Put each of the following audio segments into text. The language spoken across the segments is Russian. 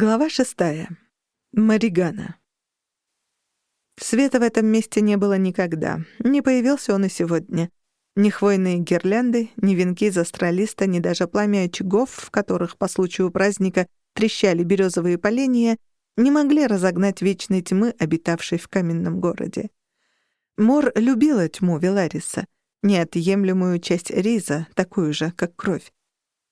Глава шестая. Маригана. Света в этом месте не было никогда. Не появился он и сегодня. Ни хвойные гирлянды, ни венки из астролиста, ни даже пламя очагов, в которых по случаю праздника трещали березовые поленья, не могли разогнать вечной тьмы, обитавшей в каменном городе. Мор любила тьму Велариса, неотъемлемую часть Риза, такую же, как кровь.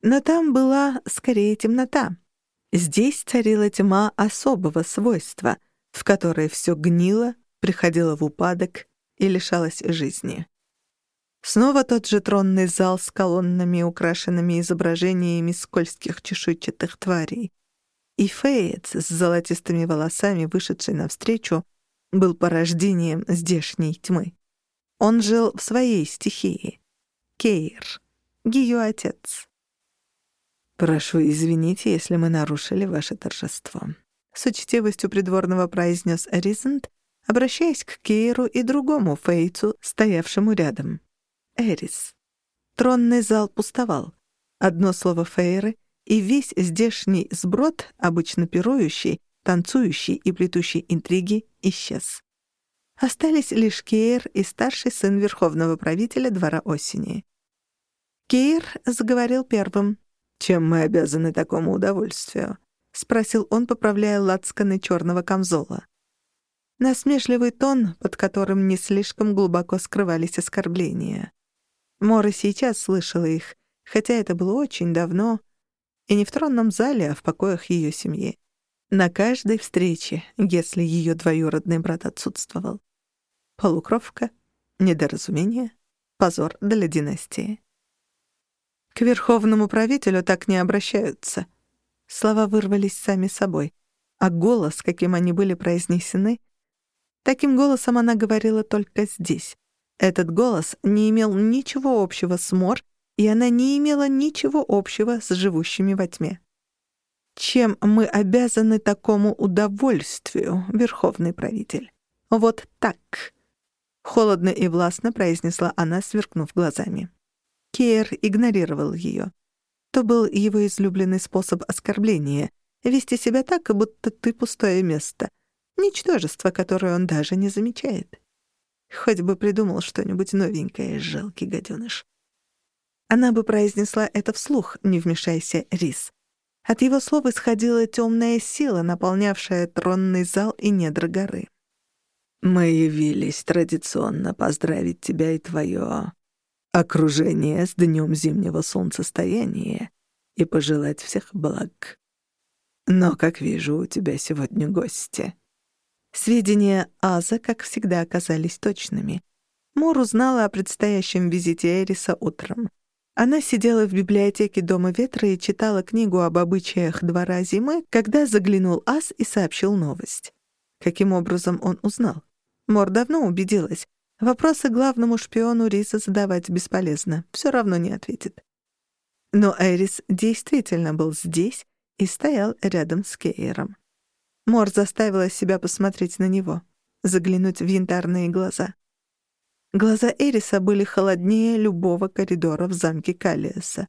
Но там была скорее темнота — Здесь царила тьма особого свойства, в которой все гнило, приходило в упадок и лишалось жизни. Снова тот же тронный зал с колоннами, украшенными изображениями скользких чешуйчатых тварей. И Феец с золотистыми волосами, вышедший навстречу, был порождением здешней тьмы. Он жил в своей стихии. Кейр, ее отец. «Прошу извините, если мы нарушили ваше торжество», — с учтивостью придворного произнес Эризент, обращаясь к Кейру и другому Фейцу, стоявшему рядом. «Эрис». Тронный зал пустовал. Одно слово Фейры, и весь здешний сброд, обычно пирующий, танцующий и плетущий интриги, исчез. Остались лишь Кейр и старший сын верховного правителя двора осени. Кейр заговорил первым. «Чем мы обязаны такому удовольствию?» — спросил он, поправляя лацканы черного камзола. Насмешливый тон, под которым не слишком глубоко скрывались оскорбления. Мора сейчас слышала их, хотя это было очень давно, и не в тронном зале, а в покоях ее семьи. На каждой встрече, если ее двоюродный брат отсутствовал. Полукровка, недоразумение, позор для династии. К верховному правителю так не обращаются. Слова вырвались сами собой, а голос, каким они были произнесены, таким голосом она говорила только здесь. Этот голос не имел ничего общего с Мор, и она не имела ничего общего с живущими во тьме. Чем мы обязаны такому удовольствию, верховный правитель? Вот так. Холодно и властно произнесла она, сверкнув глазами. Кейр игнорировал ее. То был его излюбленный способ оскорбления — вести себя так, будто ты пустое место. Ничтожество, которое он даже не замечает. Хоть бы придумал что-нибудь новенькое, жалкий гаденыш. Она бы произнесла это вслух, не вмешайся, Рис. От его слов исходила темная сила, наполнявшая тронный зал и недра горы. «Мы явились традиционно поздравить тебя и твое окружение с днем зимнего солнцестояния и пожелать всех благ. Но, как вижу, у тебя сегодня гости. Сведения Аза, как всегда, оказались точными. Мор узнала о предстоящем визите Эриса утром. Она сидела в библиотеке Дома Ветра и читала книгу об обычаях двора зимы, когда заглянул Ас и сообщил новость. Каким образом он узнал? Мор давно убедилась. Вопросы главному шпиону Риса задавать бесполезно, все равно не ответит. Но Эрис действительно был здесь и стоял рядом с Кейером. Мор заставила себя посмотреть на него, заглянуть в янтарные глаза. Глаза Эриса были холоднее любого коридора в замке Калиеса.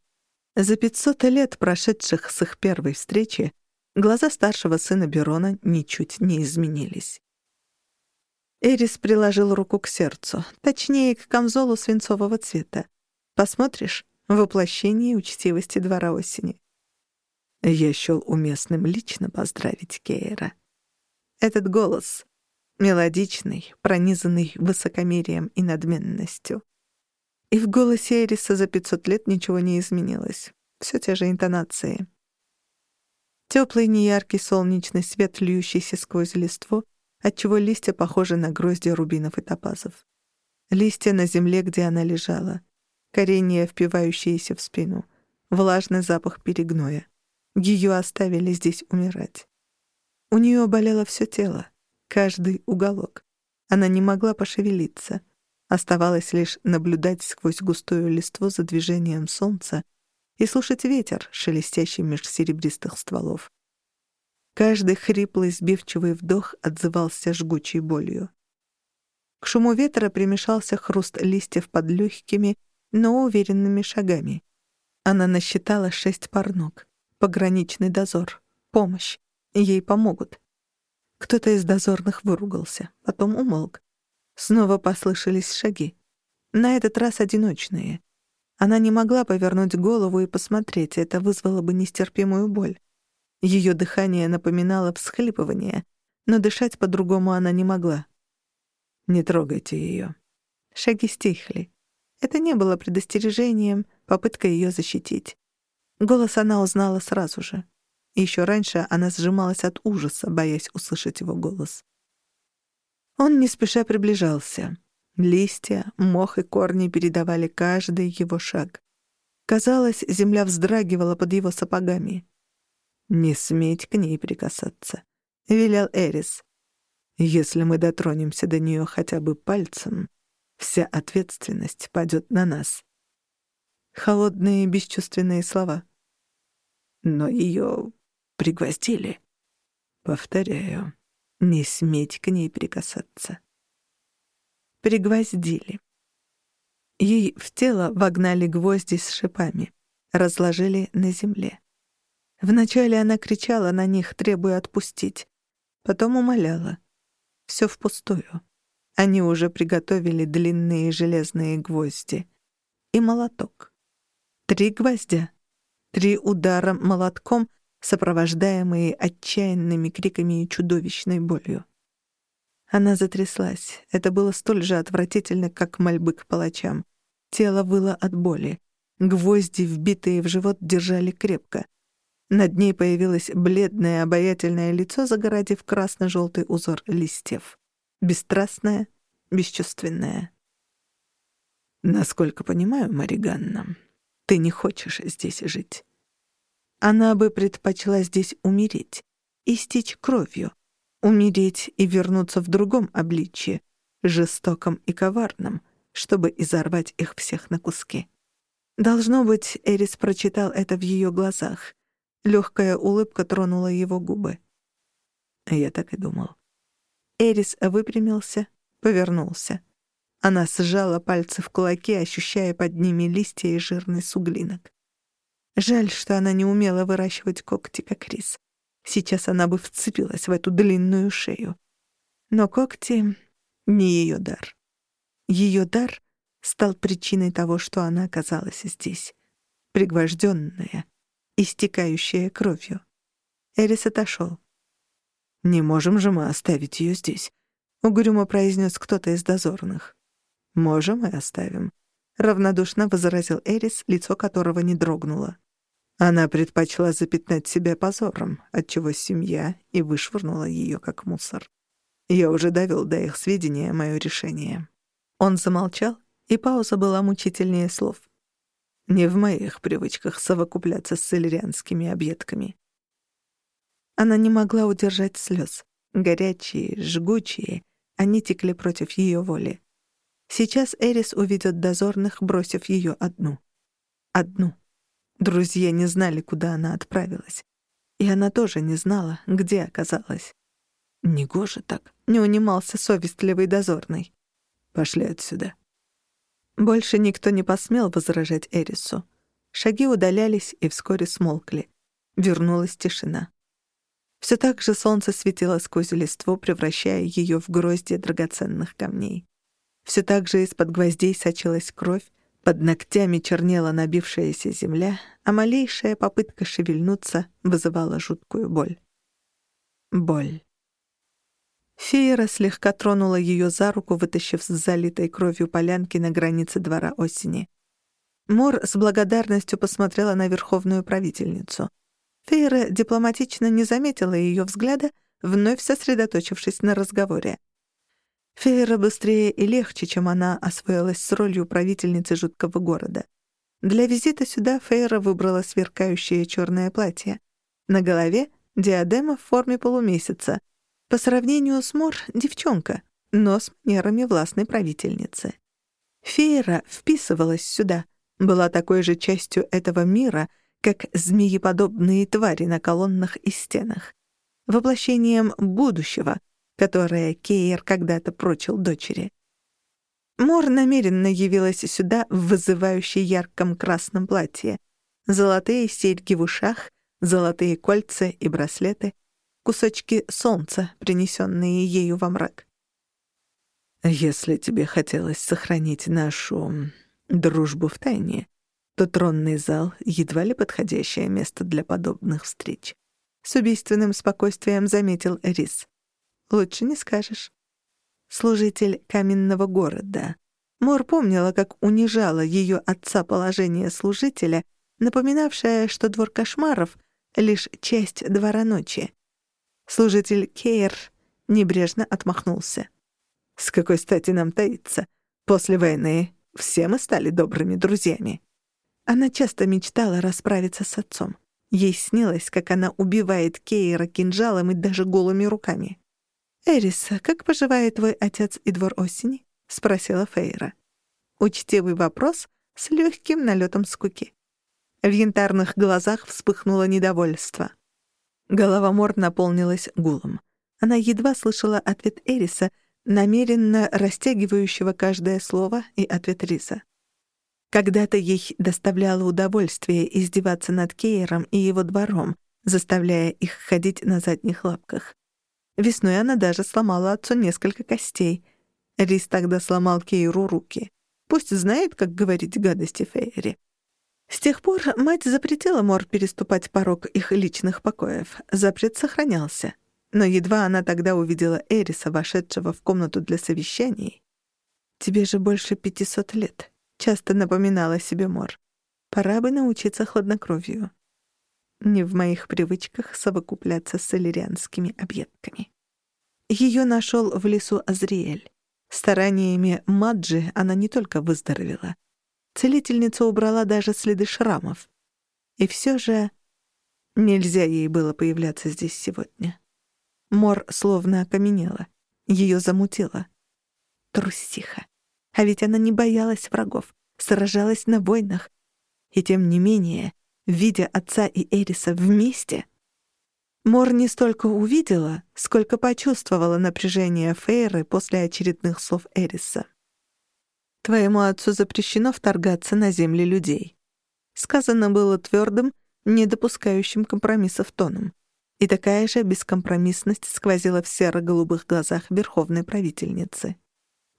За 500 лет, прошедших с их первой встречи, глаза старшего сына Берона ничуть не изменились. Эрис приложил руку к сердцу, точнее, к камзолу свинцового цвета. Посмотришь — воплощение учтивости двора осени. Я счёл уместным лично поздравить Кейра. Этот голос — мелодичный, пронизанный высокомерием и надменностью. И в голосе Эриса за пятьсот лет ничего не изменилось. Все те же интонации. Теплый неяркий солнечный свет, льющийся сквозь листву — отчего листья похожи на грозди рубинов и топазов. Листья на земле, где она лежала. Коренья, впивающиеся в спину. Влажный запах перегноя. Ее оставили здесь умирать. У нее болело все тело, каждый уголок. Она не могла пошевелиться. Оставалось лишь наблюдать сквозь густую листву за движением солнца и слушать ветер, шелестящий меж серебристых стволов. Каждый хриплый сбивчивый вдох отзывался жгучей болью. К шуму ветра примешался хруст листьев под легкими, но уверенными шагами. Она насчитала шесть пар ног. Пограничный дозор. Помощь. Ей помогут. Кто-то из дозорных выругался, потом умолк. Снова послышались шаги. На этот раз одиночные. Она не могла повернуть голову и посмотреть, это вызвало бы нестерпимую боль. Ее дыхание напоминало всхлипывание, но дышать по-другому она не могла. «Не трогайте ее». Шаги стихли. Это не было предостережением, попыткой ее защитить. Голос она узнала сразу же. Еще раньше она сжималась от ужаса, боясь услышать его голос. Он не спеша приближался. Листья, мох и корни передавали каждый его шаг. Казалось, земля вздрагивала под его сапогами. «Не сметь к ней прикасаться», — велел Эрис. «Если мы дотронемся до нее хотя бы пальцем, вся ответственность падет на нас». Холодные бесчувственные слова. Но ее пригвоздили. Повторяю, не сметь к ней прикасаться. Пригвоздили. Ей в тело вогнали гвозди с шипами, разложили на земле. Вначале она кричала на них, требуя отпустить. Потом умоляла. Все впустую. Они уже приготовили длинные железные гвозди. И молоток. Три гвоздя. Три удара молотком сопровождаемые отчаянными криками и чудовищной болью. Она затряслась. Это было столь же отвратительно, как мольбы к палачам. Тело выло от боли. Гвозди, вбитые в живот, держали крепко. Над ней появилось бледное обаятельное лицо, загородив красно-желтый узор листьев. Бесстрастное, бесчувственное. «Насколько понимаю, Мариганна, ты не хочешь здесь жить. Она бы предпочла здесь умереть, истечь кровью, умереть и вернуться в другом обличье, жестоком и коварном, чтобы изорвать их всех на куски. Должно быть, Эрис прочитал это в ее глазах. Легкая улыбка тронула его губы. Я так и думал. Эрис выпрямился, повернулся. Она сжала пальцы в кулаки, ощущая под ними листья и жирный суглинок. Жаль, что она не умела выращивать когти, как рис. Сейчас она бы вцепилась в эту длинную шею. Но когти — не ее дар. Ее дар стал причиной того, что она оказалась здесь. Пригвожденная, истекающая кровью. Эрис отошел. «Не можем же мы оставить ее здесь», — угрюмо произнес кто-то из дозорных. «Можем и оставим», — равнодушно возразил Эрис, лицо которого не дрогнуло. Она предпочла запятнать себя позором, отчего семья и вышвырнула ее как мусор. Я уже довел до их сведения мое решение. Он замолчал, и пауза была мучительнее слов. Не в моих привычках совокупляться с иллирианскими объедками. Она не могла удержать слез. Горячие, жгучие, они текли против ее воли. Сейчас Эрис уведет дозорных, бросив ее одну. Одну. Друзья не знали, куда она отправилась. И она тоже не знала, где оказалась. Негоже так, не унимался совестливый дозорный. «Пошли отсюда». Больше никто не посмел возражать Эрису. Шаги удалялись и вскоре смолкли. Вернулась тишина. Все так же солнце светило сквозь листву, превращая ее в гроздья драгоценных камней. Все так же из-под гвоздей сочилась кровь, под ногтями чернела набившаяся земля, а малейшая попытка шевельнуться вызывала жуткую боль. Боль. Феера слегка тронула ее за руку, вытащив с залитой кровью полянки на границе двора осени. Мор с благодарностью посмотрела на верховную правительницу. Фейра дипломатично не заметила ее взгляда, вновь сосредоточившись на разговоре. Фейра быстрее и легче, чем она освоилась с ролью правительницы жуткого города. Для визита сюда Фейра выбрала сверкающее черное платье. На голове — диадема в форме полумесяца. По сравнению с Мор — девчонка, но с манерами властной правительницы. Фейра вписывалась сюда, была такой же частью этого мира, как змееподобные твари на колоннах и стенах. Воплощением будущего, которое Кейер когда-то прочил дочери. Мор намеренно явилась сюда в вызывающей ярком красном платье. Золотые серьги в ушах, золотые кольца и браслеты, кусочки солнца, принесенные ею во мрак. «Если тебе хотелось сохранить нашу дружбу в тайне, то тронный зал — едва ли подходящее место для подобных встреч», — с убийственным спокойствием заметил Рис. «Лучше не скажешь». Служитель каменного города. Мор помнила, как унижало ее отца положение служителя, напоминавшее, что двор кошмаров — лишь часть двора ночи. Служитель Кейр небрежно отмахнулся. «С какой стати нам таиться? После войны все мы стали добрыми друзьями». Она часто мечтала расправиться с отцом. Ей снилось, как она убивает Кейра кинжалом и даже голыми руками. «Эриса, как поживает твой отец и двор осени?» — спросила Фейра. Учтивый вопрос с легким налетом скуки. В янтарных глазах вспыхнуло недовольство. Голова Мор наполнилась гулом. Она едва слышала ответ Эриса, намеренно растягивающего каждое слово, и ответ Риса. Когда-то ей доставляло удовольствие издеваться над Кейером и его двором, заставляя их ходить на задних лапках. Весной она даже сломала отцу несколько костей. Рис тогда сломал Кейру руки. Пусть знает, как говорить гадости Фейри. С тех пор мать запретила Мор переступать порог их личных покоев. Запрет сохранялся. Но едва она тогда увидела Эриса, вошедшего в комнату для совещаний. «Тебе же больше пятисот лет», — часто напоминала себе Мор. «Пора бы научиться хладнокровию». Не в моих привычках совокупляться с иллирианскими объедками. Ее нашел в лесу Азриэль. Стараниями Маджи она не только выздоровела. Целительница убрала даже следы шрамов. И все же нельзя ей было появляться здесь сегодня. Мор словно окаменела. Ее замутило. Трусиха. А ведь она не боялась врагов, сражалась на войнах. И тем не менее видя отца и Эриса вместе, Мор не столько увидела, сколько почувствовала напряжение Фейры после очередных слов Эриса. «Твоему отцу запрещено вторгаться на земли людей». Сказано было твердым, не допускающим компромиссов тоном. И такая же бескомпромиссность сквозила в серо-голубых глазах верховной правительницы.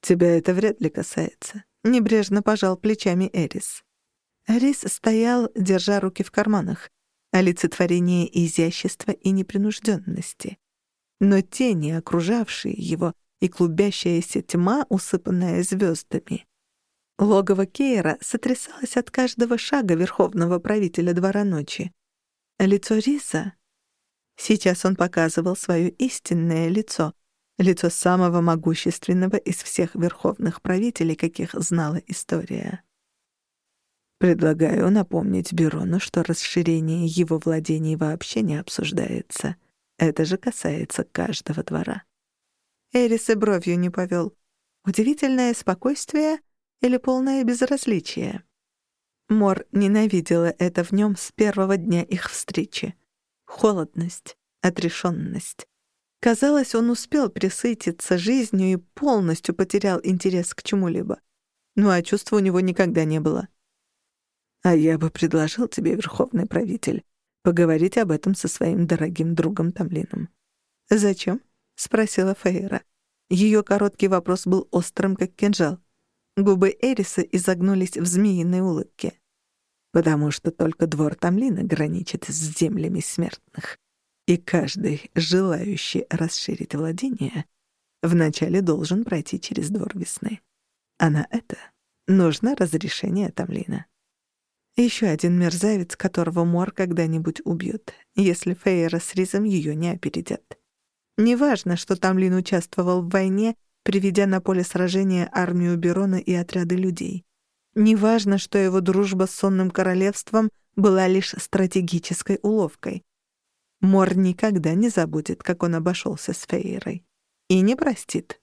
«Тебя это вряд ли касается», — небрежно пожал плечами Эрис. Рис стоял, держа руки в карманах, олицетворение изящества и непринужденности. Но тени, окружавшие его, и клубящаяся тьма, усыпанная звездами. Логово Кейра сотрясалось от каждого шага верховного правителя двора ночи. Лицо Риса... Сейчас он показывал свое истинное лицо, лицо самого могущественного из всех верховных правителей, каких знала история. Предлагаю напомнить Берону, что расширение его владений вообще не обсуждается. Это же касается каждого двора. Эрис и бровью не повел. Удивительное спокойствие или полное безразличие? Мор ненавидела это в нем с первого дня их встречи. Холодность, отрешенность. Казалось, он успел присытиться жизнью и полностью потерял интерес к чему-либо. Ну а чувства у него никогда не было. А я бы предложил тебе, верховный правитель, поговорить об этом со своим дорогим другом Тамлином. «Зачем?» — спросила Фейра. Ее короткий вопрос был острым, как кинжал. Губы Эриса изогнулись в змеиной улыбке. «Потому что только двор Тамлина граничит с землями смертных, и каждый, желающий расширить владение, вначале должен пройти через двор весны. А на это нужно разрешение Тамлина». Еще один мерзавец, которого Мор когда-нибудь убьет, если Фейра с Ризом ее не опередят. Неважно, что Тамлин участвовал в войне, приведя на поле сражения армию Берона и отряды людей. Неважно, что его дружба с Сонным Королевством была лишь стратегической уловкой. Мор никогда не забудет, как он обошелся с Фейрой. И не простит.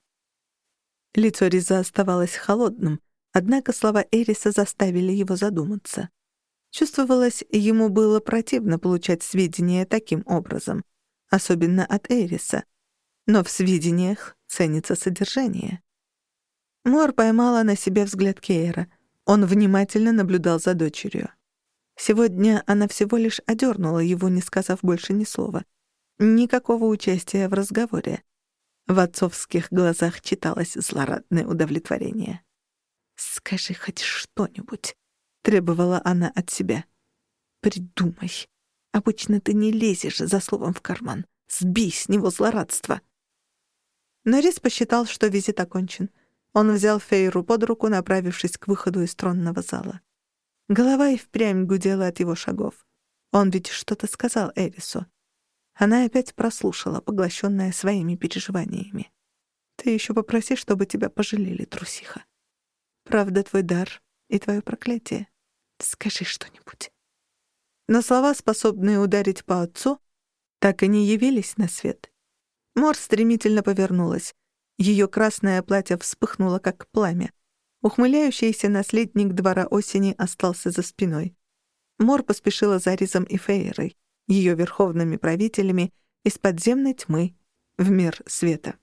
Лицо Риза оставалось холодным, однако слова Эриса заставили его задуматься. Чувствовалось, ему было противно получать сведения таким образом, особенно от Эриса. Но в сведениях ценится содержание. Мор поймала на себе взгляд Кейра. Он внимательно наблюдал за дочерью. Сегодня она всего лишь одернула его, не сказав больше ни слова. Никакого участия в разговоре. В отцовских глазах читалось злорадное удовлетворение. «Скажи хоть что-нибудь», — требовала она от себя. «Придумай. Обычно ты не лезешь за словом в карман. Сбей с него злорадство». Норрис посчитал, что визит окончен. Он взял Фейру под руку, направившись к выходу из тронного зала. Голова и впрямь гудела от его шагов. Он ведь что-то сказал Эрису. Она опять прослушала, поглощенная своими переживаниями. «Ты еще попроси, чтобы тебя пожалели, трусиха. Правда, твой дар и твое проклятие. Скажи что-нибудь». Но слова, способные ударить по отцу, так и не явились на свет. Мор стремительно повернулась. Ее красное платье вспыхнуло, как пламя. Ухмыляющийся наследник двора осени остался за спиной. Мор поспешила за Ризом и Фейерой ее верховными правителями из подземной тьмы в мир света.